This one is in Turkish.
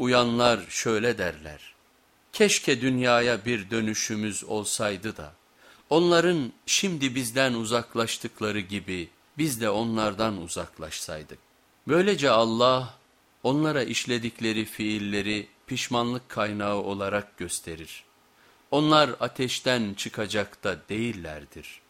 Uyanlar şöyle derler. Keşke dünyaya bir dönüşümüz olsaydı da onların şimdi bizden uzaklaştıkları gibi biz de onlardan uzaklaşsaydık. Böylece Allah onlara işledikleri fiilleri pişmanlık kaynağı olarak gösterir. Onlar ateşten çıkacak da değillerdir.''